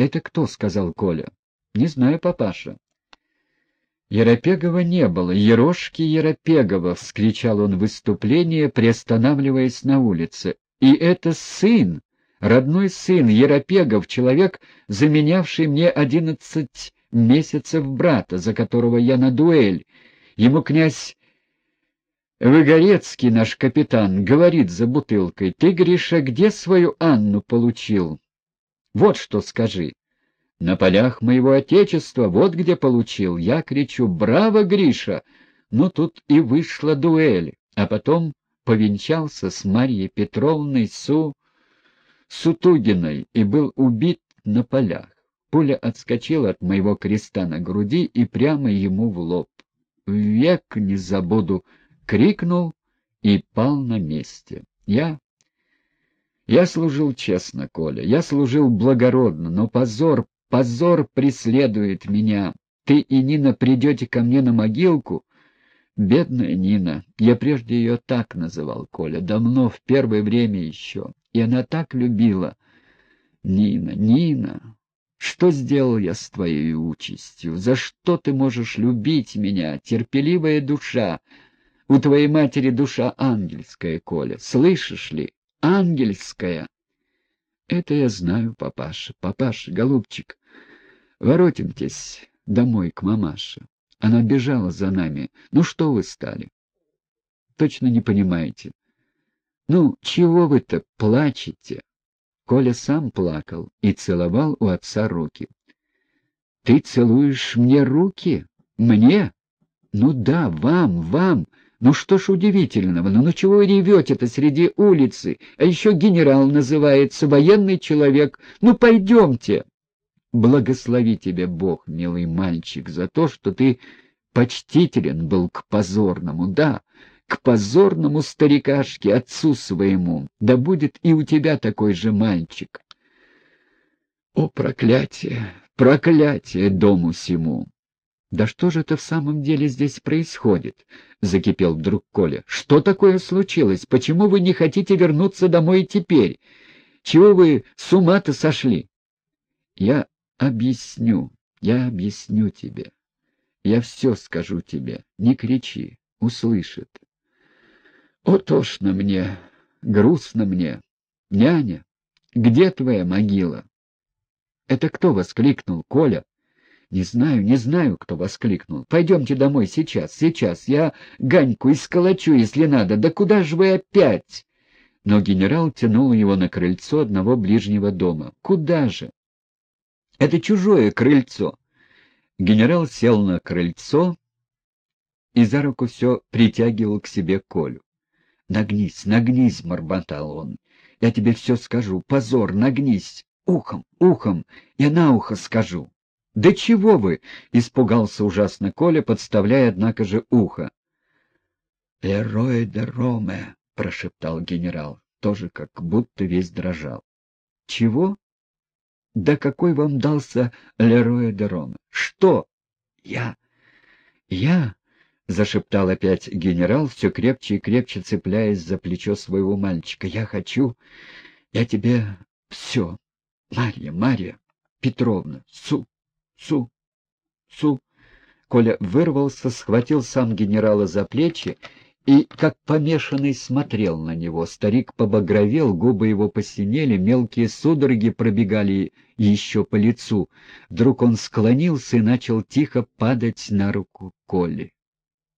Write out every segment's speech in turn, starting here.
«Это кто?» — сказал Коля. «Не знаю, папаша». «Еропегова не было. Ерошки Еропегова!» — вскричал он в выступление, приостанавливаясь на улице. «И это сын, родной сын Еропегов, человек, заменявший мне одиннадцать месяцев брата, за которого я на дуэль. Ему князь Выгорецкий, наш капитан, говорит за бутылкой, «Ты, Гриша, где свою Анну получил? Вот что скажи». На полях моего отечества, вот где получил. Я кричу «Браво, Гриша!» Ну, тут и вышла дуэль, а потом повенчался с Марьей Петровной Су... Сутугиной и был убит на полях. Пуля отскочила от моего креста на груди и прямо ему в лоб. «Век не забуду!» — крикнул и пал на месте. Я я служил честно, Коля, я служил благородно, но позор, Позор преследует меня. Ты и Нина придете ко мне на могилку? Бедная Нина. Я прежде ее так называл, Коля, давно, в первое время еще. И она так любила. Нина, Нина, что сделал я с твоей участью? За что ты можешь любить меня, терпеливая душа? У твоей матери душа ангельская, Коля, слышишь ли? Ангельская. Это я знаю, папаша, папаша, голубчик. Воротимтесь домой к мамаше. Она бежала за нами. Ну что вы стали? Точно не понимаете. Ну, чего вы-то плачете? Коля сам плакал и целовал у отца руки. Ты целуешь мне руки? Мне? Ну да, вам, вам. Ну что ж удивительного? Ну, ну чего вы ревете-то среди улицы? А еще генерал называется, военный человек. Ну пойдемте. Благослови тебе Бог, милый мальчик, за то, что ты почтителен был к позорному, да, к позорному старикашке, отцу своему. Да будет и у тебя такой же мальчик. О, проклятие, проклятие дому сему! «Да что же это в самом деле здесь происходит?» — закипел вдруг Коля. «Что такое случилось? Почему вы не хотите вернуться домой теперь? Чего вы с ума-то сошли?» «Я Объясню, я объясню тебе. Я все скажу тебе. Не кричи, услышит. О, тошно мне, грустно мне. Няня, где твоя могила? Это кто воскликнул, Коля? Не знаю, не знаю, кто воскликнул. Пойдемте домой сейчас, сейчас. Я Ганьку исколочу, если надо. Да куда же вы опять? Но генерал тянул его на крыльцо одного ближнего дома. Куда же? Это чужое крыльцо. Генерал сел на крыльцо и за руку все притягивал к себе Колю. «Нагнись, нагнись!» — бормотал он. «Я тебе все скажу. Позор, нагнись! Ухом, ухом! Я на ухо скажу!» «Да чего вы?» — испугался ужасно Коля, подставляя, однако же, ухо. «Лерой де Роме!» — прошептал генерал, тоже как будто весь дрожал. «Чего?» Да какой вам дался Лероя де Роме? Что? Я? Я? — зашептал опять генерал, все крепче и крепче цепляясь за плечо своего мальчика. «Я хочу... Я тебе все. Марья, Марья Петровна, Су, Су, Су...» Коля вырвался, схватил сам генерала за плечи и, как помешанный, смотрел на него. Старик побагровел, губы его посинели, мелкие судороги пробегали еще по лицу. Вдруг он склонился и начал тихо падать на руку Коли.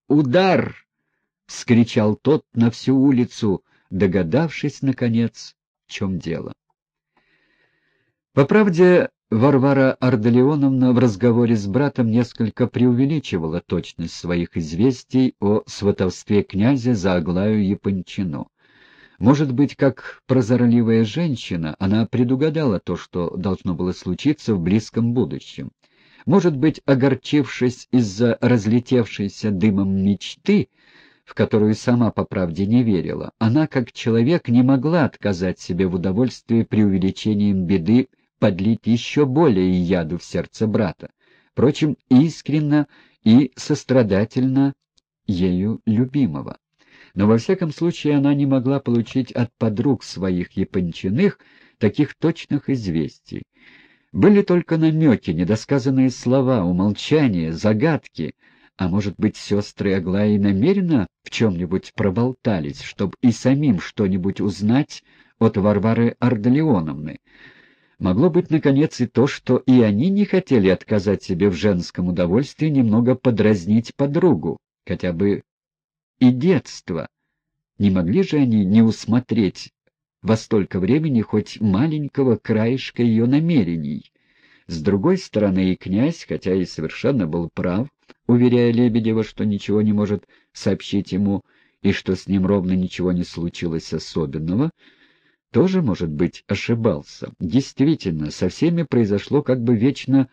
«Удар!» — вскричал тот на всю улицу, догадавшись, наконец, в чем дело. По правде, Варвара Ардалионовна в разговоре с братом несколько преувеличивала точность своих известий о сватовстве князя за Аглаю Япончину. Может быть, как прозорливая женщина, она предугадала то, что должно было случиться в близком будущем. Может быть, огорчившись из-за разлетевшейся дымом мечты, в которую сама по правде не верила, она, как человек, не могла отказать себе в удовольствии преувеличением беды подлить еще более яду в сердце брата, впрочем, искренно и сострадательно ею любимого. Но во всяком случае она не могла получить от подруг своих япончиных таких точных известий. Были только намеки, недосказанные слова, умолчания, загадки, а может быть, сестры Аглаи намеренно в чем-нибудь проболтались, чтобы и самим что-нибудь узнать от Варвары Ардалионовны. Могло быть, наконец, и то, что и они не хотели отказать себе в женском удовольствии немного подразнить подругу, хотя бы и детство. Не могли же они не усмотреть во столько времени хоть маленького краешка ее намерений. С другой стороны, и князь, хотя и совершенно был прав, уверяя Лебедева, что ничего не может сообщить ему и что с ним ровно ничего не случилось особенного, тоже, может быть, ошибался. Действительно, со всеми произошло как бы вечно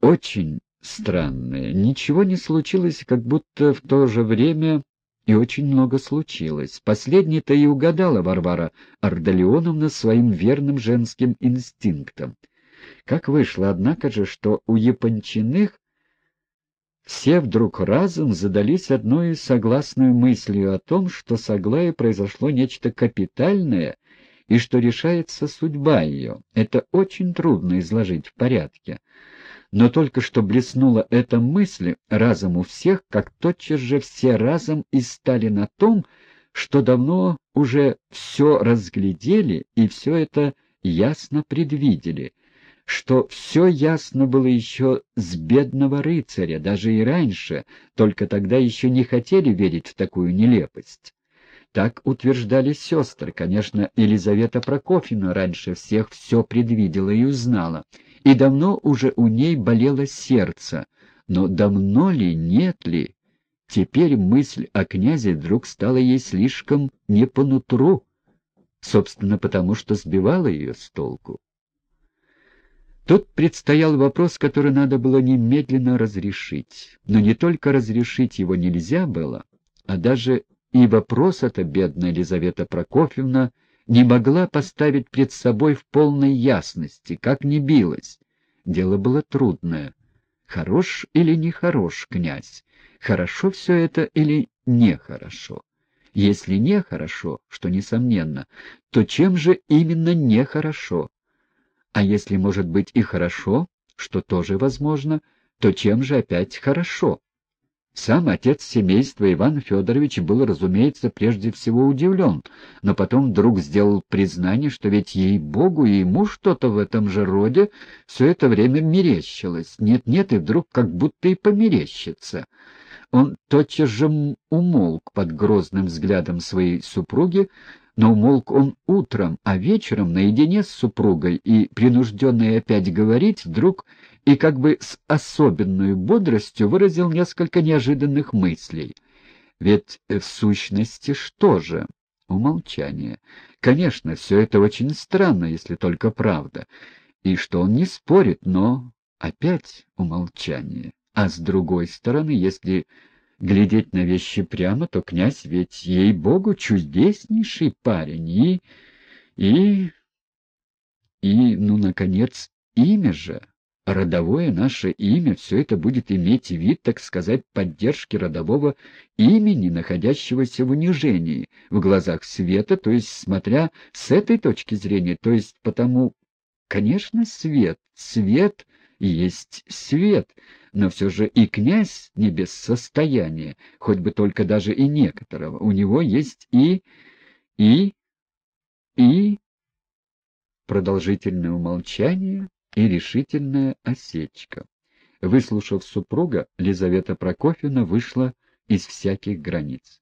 очень странное. Ничего не случилось, как будто в то же время и очень много случилось. Последней-то и угадала Варвара Ардалионовна своим верным женским инстинктом. Как вышло, однако же, что у Япончиных все вдруг разом задались одной согласной мыслью о том, что с Аглаей произошло нечто капитальное и что решается судьба ее. Это очень трудно изложить в порядке но только что блеснула эта мысль разом у всех, как тотчас же все разом и стали на том, что давно уже все разглядели и все это ясно предвидели, что все ясно было еще с бедного рыцаря, даже и раньше, только тогда еще не хотели верить в такую нелепость. Так утверждали сестры. Конечно, Елизавета Прокофьевна раньше всех все предвидела и узнала — и давно уже у ней болело сердце, но давно ли, нет ли, теперь мысль о князе вдруг стала ей слишком не по нутру, собственно, потому что сбивала ее с толку. Тут предстоял вопрос, который надо было немедленно разрешить. Но не только разрешить его нельзя было, а даже и вопрос эта бедная Елизавета Прокофьевна не могла поставить пред собой в полной ясности, как не билась. Дело было трудное. Хорош или нехорош князь? Хорошо все это или нехорошо? Если нехорошо, что несомненно, то чем же именно нехорошо? А если может быть и хорошо, что тоже возможно, то чем же опять хорошо? Сам отец семейства Иван Федорович был, разумеется, прежде всего удивлен, но потом вдруг сделал признание, что ведь ей-богу и ему что-то в этом же роде все это время мерещилось. Нет-нет, и вдруг как будто и померещится. Он тотчас же умолк под грозным взглядом своей супруги, но умолк он утром, а вечером наедине с супругой и, принужденный опять говорить, вдруг и как бы с особенной бодростью выразил несколько неожиданных мыслей. Ведь в сущности что же? Умолчание. Конечно, все это очень странно, если только правда. И что он не спорит, но опять умолчание. А с другой стороны, если глядеть на вещи прямо, то князь ведь, ей-богу, чудеснейший парень, и... и... и, ну, наконец, имя же, родовое наше имя, все это будет иметь вид, так сказать, поддержки родового имени, находящегося в унижении, в глазах света, то есть, смотря с этой точки зрения, то есть потому, конечно, свет, свет есть свет, но все же и князь не без состояния, хоть бы только даже и некоторого. У него есть и... и... и... Продолжительное умолчание и решительная осечка. Выслушав супруга, Лизавета Прокофьевна вышла из всяких границ.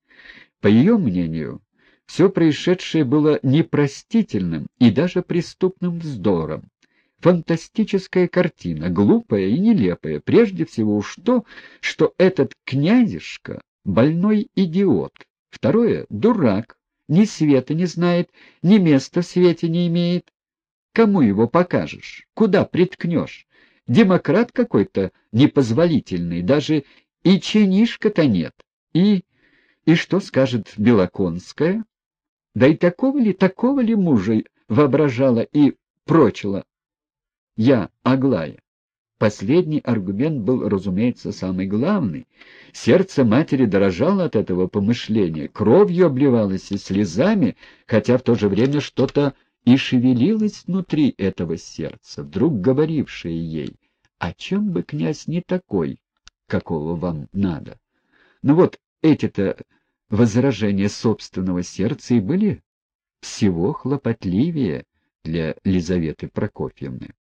По ее мнению, все происшедшее было непростительным и даже преступным вздором. Фантастическая картина, глупая и нелепая, прежде всего уж то, что этот князишка — больной идиот, второе — дурак, ни света не знает, ни места в свете не имеет. Кому его покажешь? Куда приткнешь? Демократ какой-то непозволительный, даже и чинишка-то нет. И... и что скажет Белоконская? Да и такого ли, такого ли мужа воображала и прочила я, Аглая. Последний аргумент был, разумеется, самый главный. Сердце матери дрожало от этого помышления, кровью обливалось и слезами, хотя в то же время что-то И шевелилось внутри этого сердца, вдруг говорившее ей, «А чем бы князь не такой, какого вам надо?» Ну вот эти-то возражения собственного сердца и были всего хлопотливее для Лизаветы Прокофьевны.